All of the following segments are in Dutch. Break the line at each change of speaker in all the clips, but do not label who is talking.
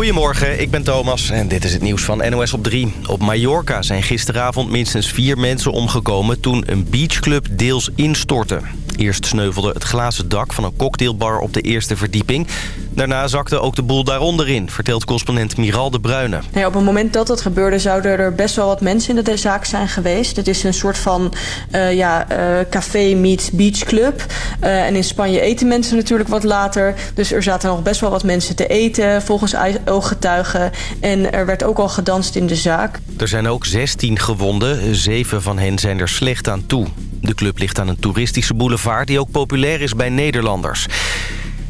Goedemorgen, ik ben Thomas en dit is het nieuws van NOS op 3. Op Mallorca zijn gisteravond minstens vier mensen omgekomen toen een beachclub deels instortte. Eerst sneuvelde het glazen dak van een cocktailbar op de eerste verdieping. Daarna zakte ook de boel daaronder in, vertelt correspondent Miral de Bruyne.
Op het moment dat dat gebeurde zouden er best wel wat mensen in de zaak zijn geweest. Het is een soort van uh, ja, uh, café meets beachclub. Uh, en in Spanje eten mensen natuurlijk wat later. Dus er zaten nog best wel wat mensen te eten volgens ooggetuigen. En er werd ook al gedanst in de zaak.
Er zijn ook 16 gewonden. Zeven van hen zijn er slecht aan toe. De club ligt aan een toeristische boulevard die ook populair is bij Nederlanders.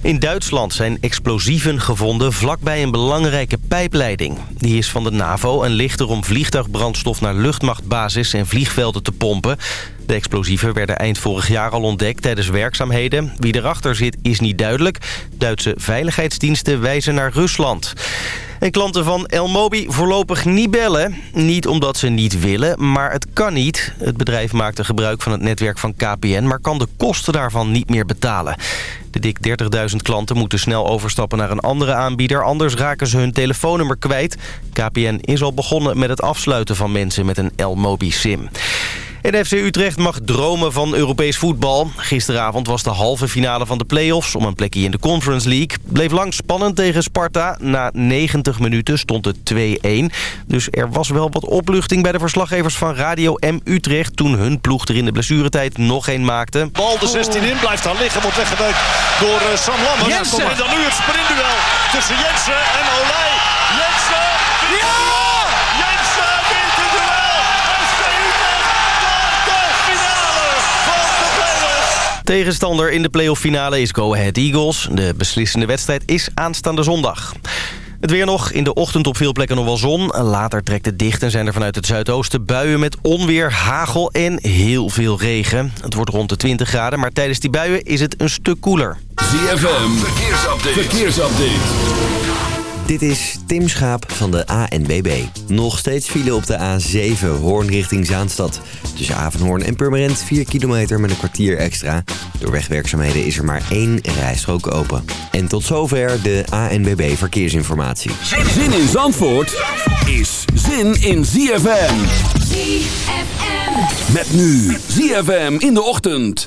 In Duitsland zijn explosieven gevonden vlakbij een belangrijke pijpleiding. Die is van de NAVO en ligt er om vliegtuigbrandstof naar luchtmachtbasis en vliegvelden te pompen. De explosieven werden eind vorig jaar al ontdekt tijdens werkzaamheden. Wie erachter zit is niet duidelijk. Duitse veiligheidsdiensten wijzen naar Rusland. En klanten van Elmobi voorlopig niet bellen. Niet omdat ze niet willen, maar het kan niet. Het bedrijf maakte gebruik van het netwerk van KPN... maar kan de kosten daarvan niet meer betalen. De dik 30.000 klanten moeten snel overstappen naar een andere aanbieder. Anders raken ze hun telefoonnummer kwijt. KPN is al begonnen met het afsluiten van mensen met een Elmobi-sim. En FC Utrecht mag dromen van Europees voetbal. Gisteravond was de halve finale van de play-offs om een plekje in de Conference League. Bleef lang spannend tegen Sparta. Na 90 minuten stond het 2-1. Dus er was wel wat opluchting bij de verslaggevers van Radio M Utrecht... toen hun ploeg er in de blessuretijd nog één maakte.
Bal de 16 in, blijft daar liggen, wordt weggewerkt door uh, Sam Lammers.
Jensen.
En dan nu het sprintduel tussen Jensen en Olij.
Tegenstander in de playoff finale is Go Ahead Eagles. De beslissende wedstrijd is aanstaande zondag. Het weer nog. In de ochtend op veel plekken nog wel zon. Later trekt het dicht en zijn er vanuit het zuidoosten buien met onweer, hagel en heel veel regen. Het wordt rond de 20 graden, maar tijdens die buien is het een stuk koeler.
ZFM, verkeersupdate. verkeersupdate.
Dit is Tim Schaap van de ANBB. Nog steeds file op de A7 Hoorn richting Zaanstad. Tussen Avenhoorn en Purmerend 4 kilometer met een kwartier extra. Door wegwerkzaamheden is er maar één rijstrook open. En tot zover de ANBB verkeersinformatie.
Zin in Zandvoort is zin in ZFM.
ZFM.
Met nu ZFM in de ochtend.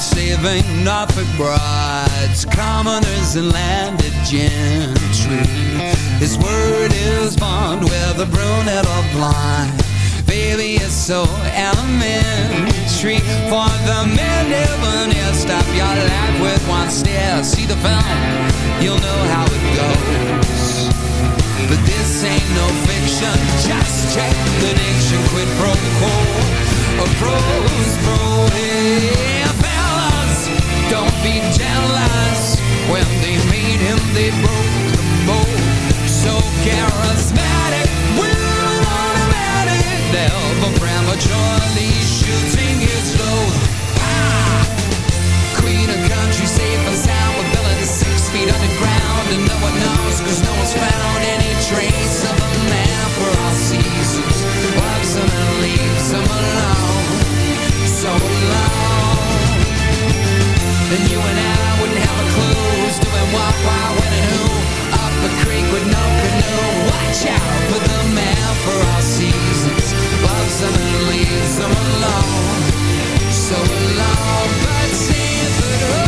saving Norfolk brides, commoners and landed gentry. His word is bond, brunette or blind. Baby, it's so elementary For the men living here Stop your life with one stare. See the film, you'll know how it goes. But this ain't no fiction. Just check the nation Quid pro quo. A pro's pro Hey, fellas Don't be jealous. When they made him They broke the mold. So charismatic Bell for prematurely shooting his load. Ah! Queen of country, safe and sound, with villain six feet underground, and no one knows, cause no one's found any trace of a man for all seasons.
Loves him and leave him alone, so alone. Then you and I wouldn't have a clue who's doing what, why, when, and who. Up a creek with no alone, so alone, but see if
it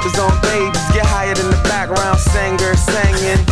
diapers on babies. Get higher than the background singer
singing.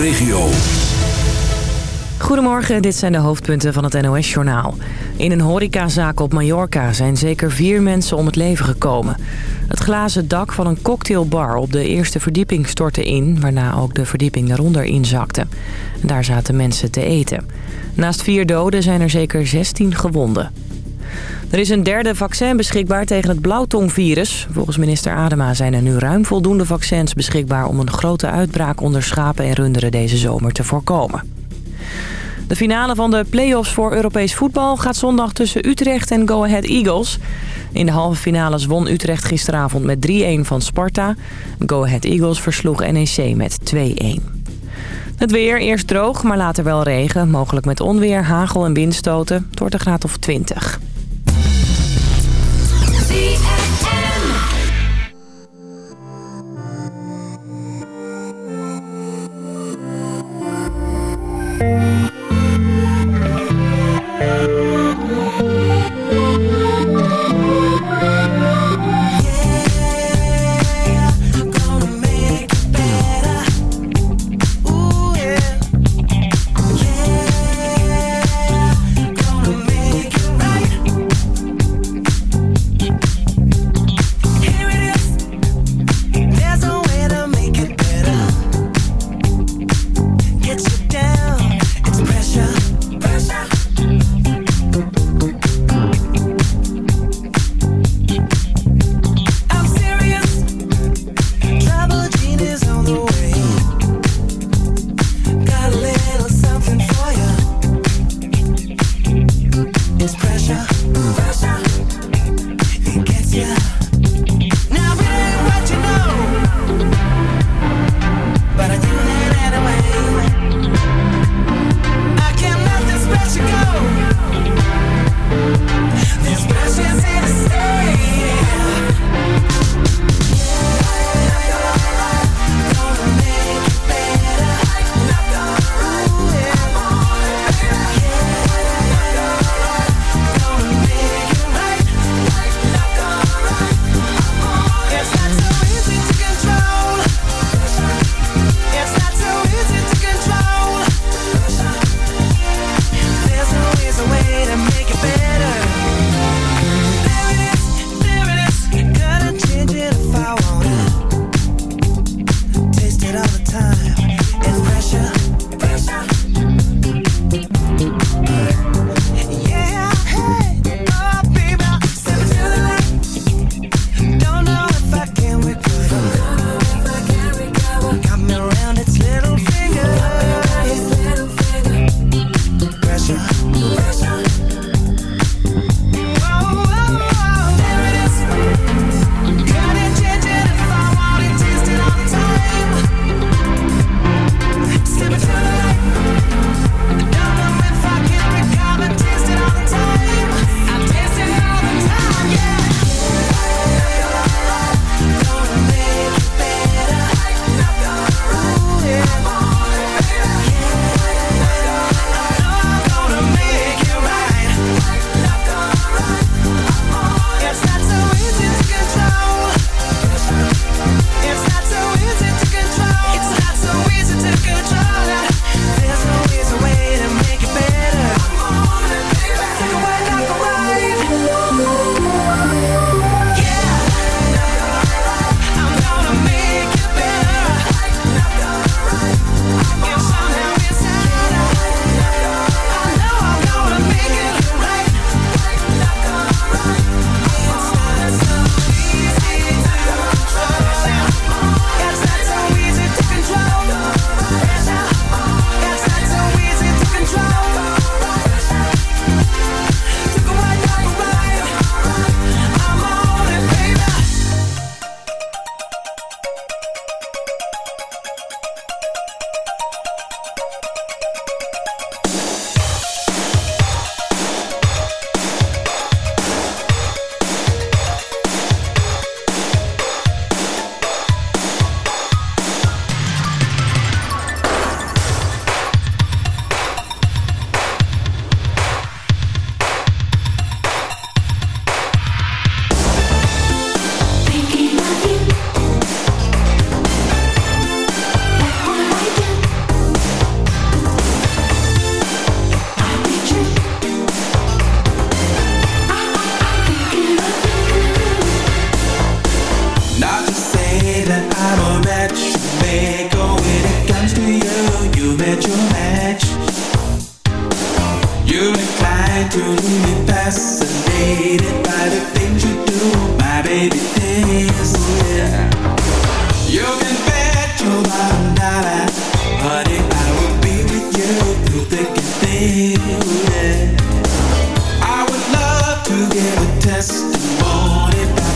Regio.
Goedemorgen, dit zijn de hoofdpunten van het NOS-journaal. In een horecazaak op Mallorca zijn zeker vier mensen om het leven gekomen. Het glazen dak van een cocktailbar op de eerste verdieping stortte in... waarna ook de verdieping daaronder inzakte. Daar zaten mensen te eten. Naast vier doden zijn er zeker 16 gewonden. Er is een derde vaccin beschikbaar tegen het blauwtongvirus. Volgens minister Adema zijn er nu ruim voldoende vaccins beschikbaar... om een grote uitbraak onder schapen en runderen deze zomer te voorkomen. De finale van de play-offs voor Europees voetbal gaat zondag tussen Utrecht en Go Ahead Eagles. In de halve finales won Utrecht gisteravond met 3-1 van Sparta. Go Ahead Eagles versloeg NEC met 2-1. Het weer, eerst droog, maar later wel regen. Mogelijk met onweer, hagel en windstoten. Het wordt graad of 20.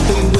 Thank you.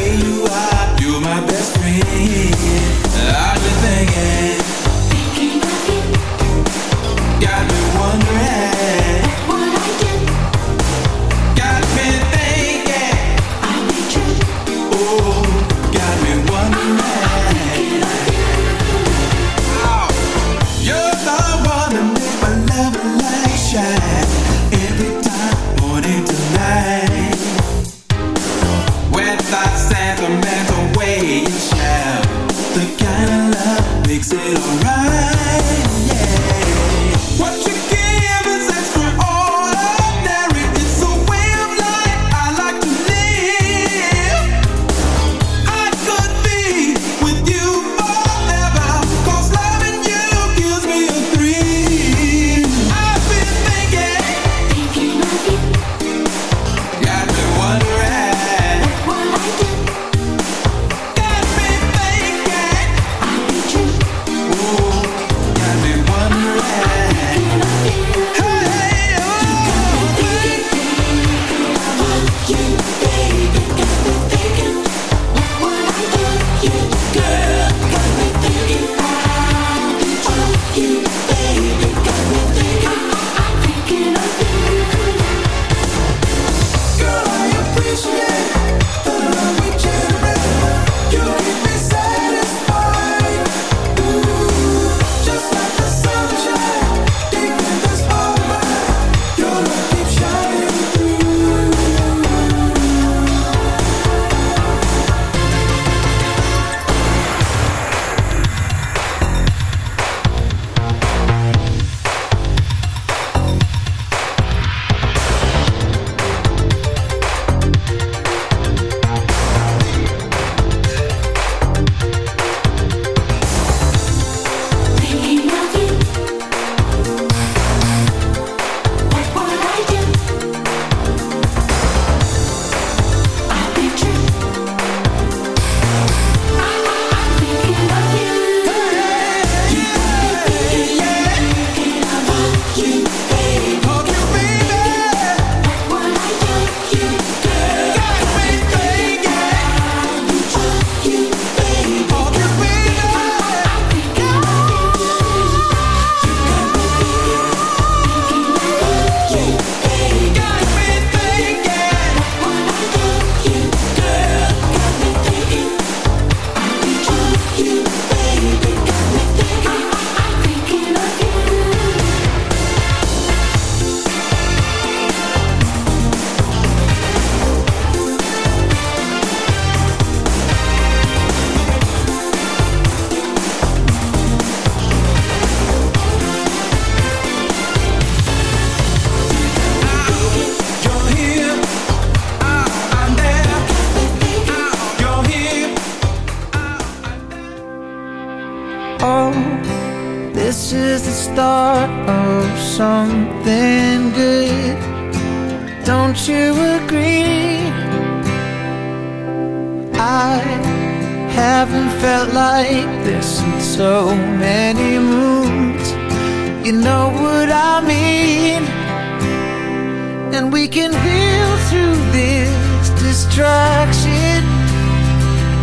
direction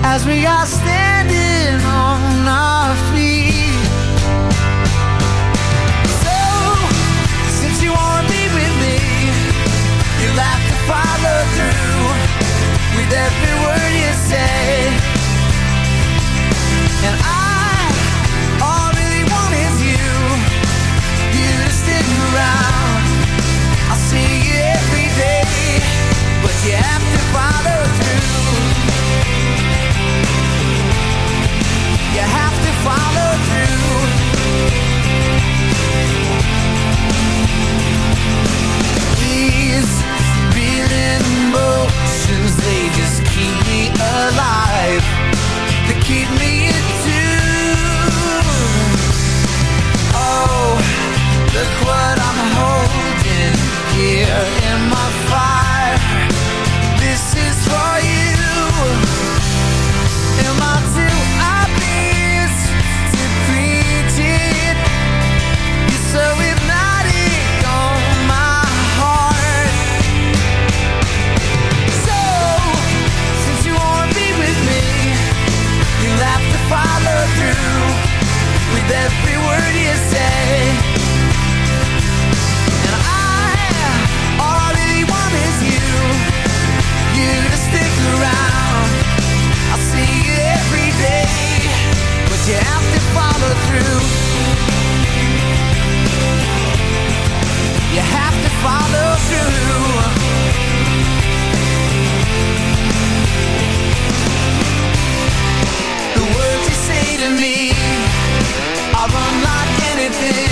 as we are standing on our feet. So, since you wanna be with me, you'll have to follow through with every word you say. to me.
I'll
unlock anything.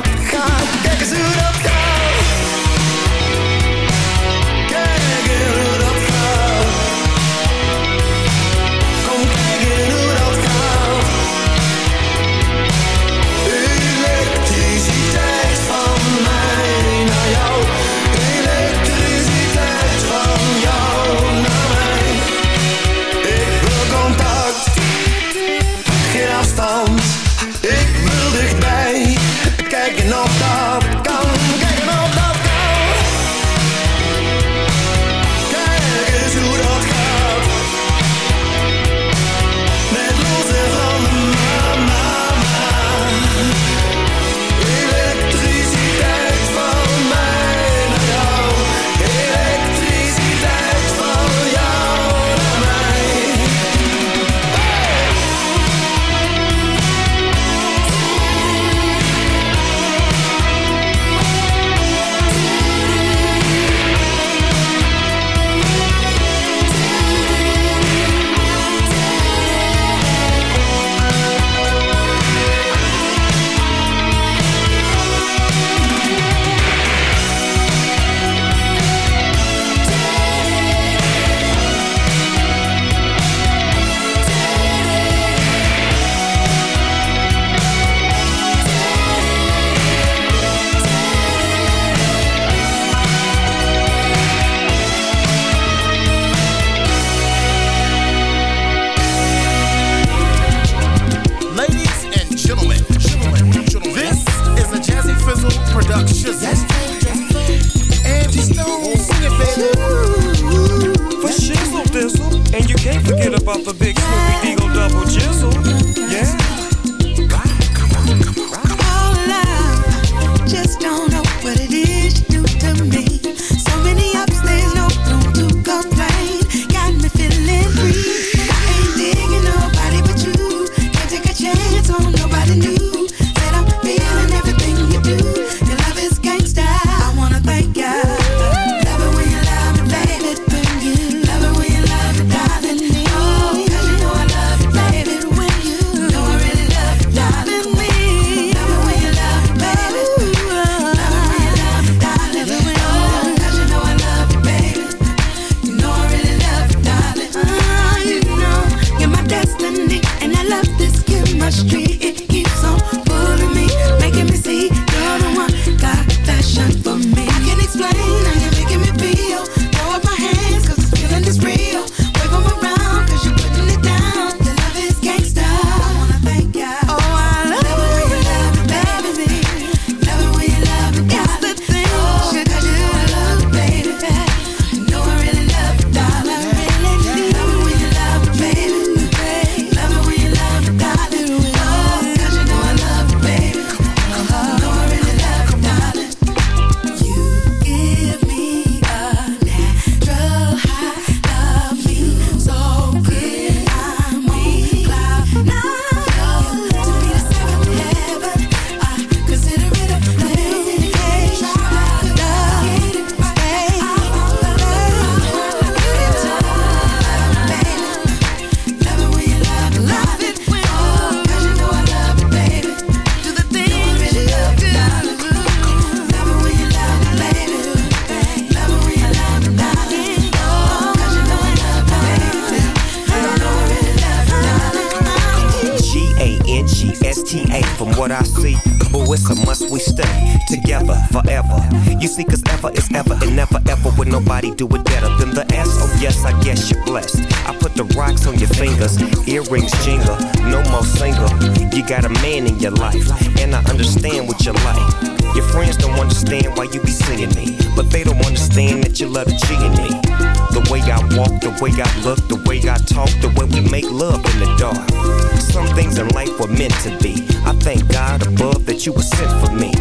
meant to be. I thank God above that you were sent for me.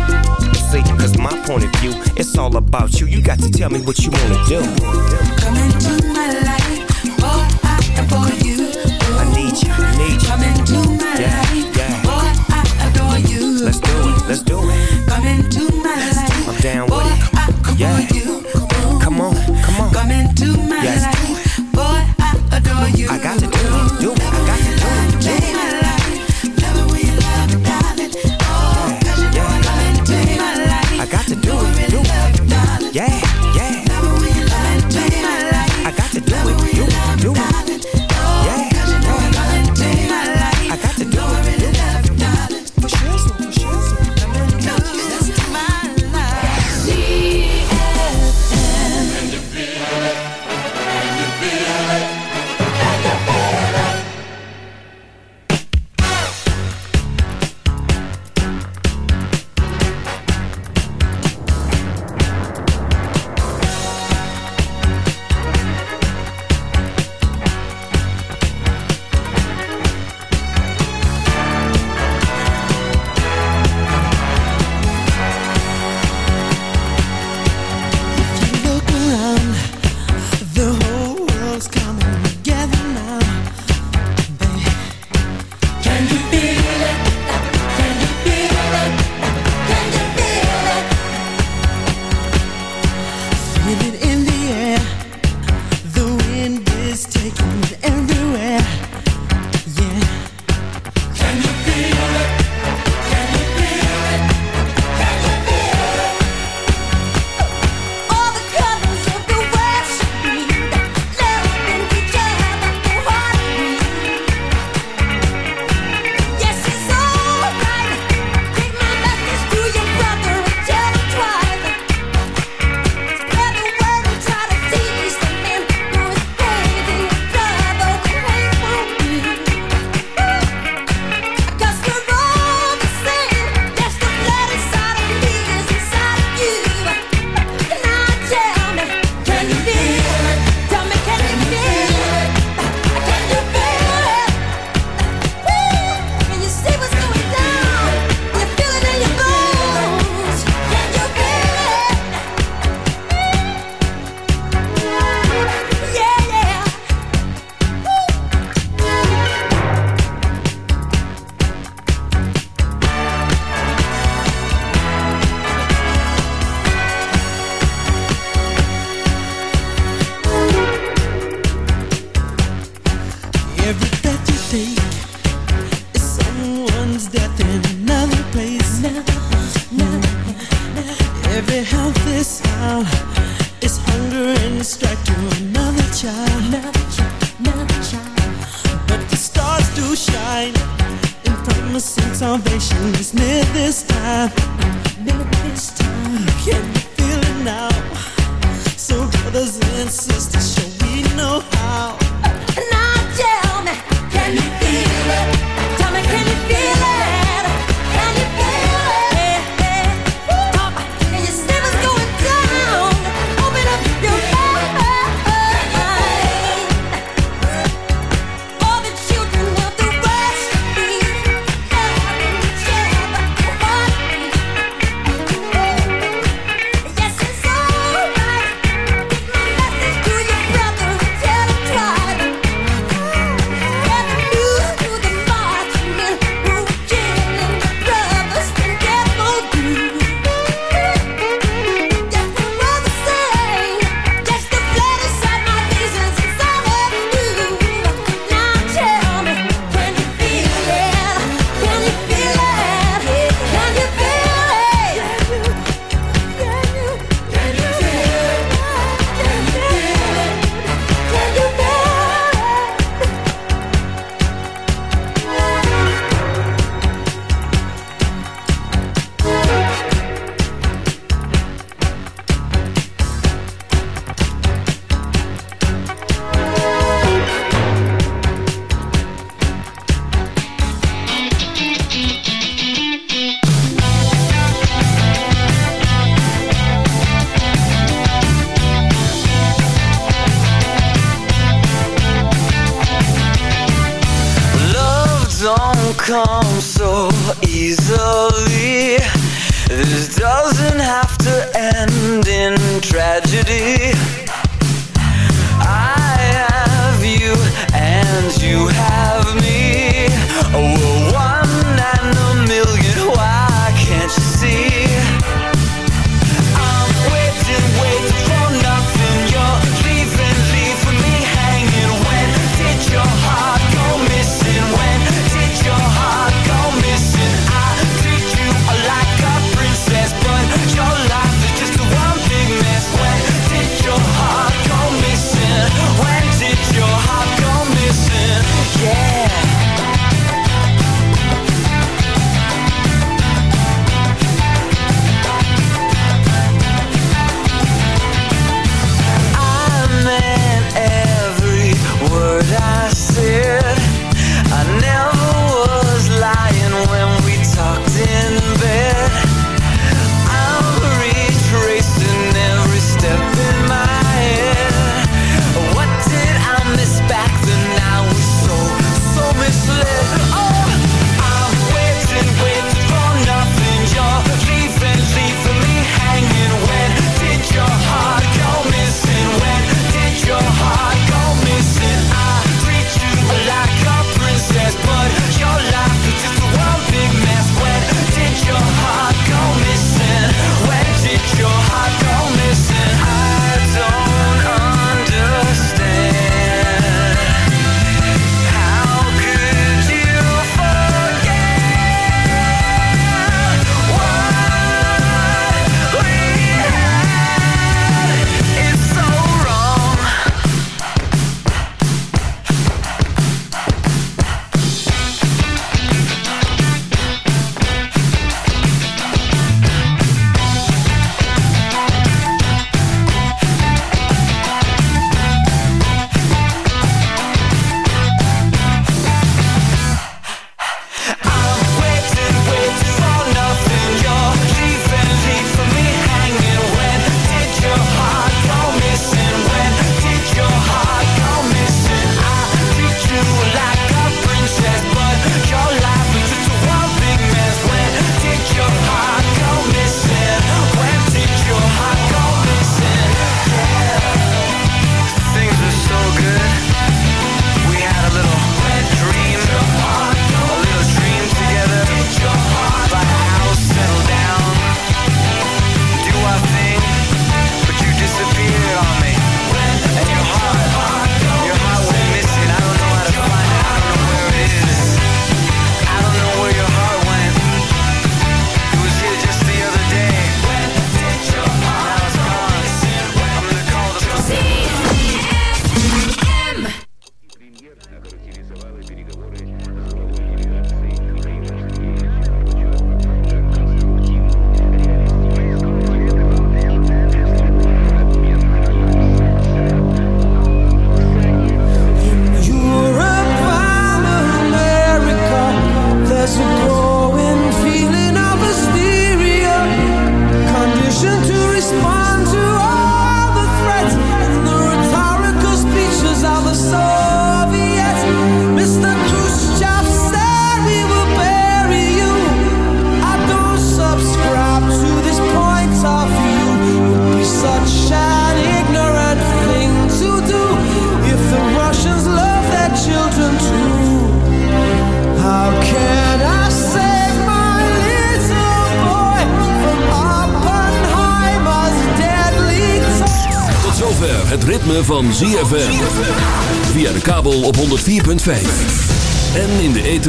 See, cause my point of view, it's all about you. You got to tell me what you wanna do.
Come into my life, boy, I am for you. Ooh.
I need you, I need you.
Come into my
yeah.
life.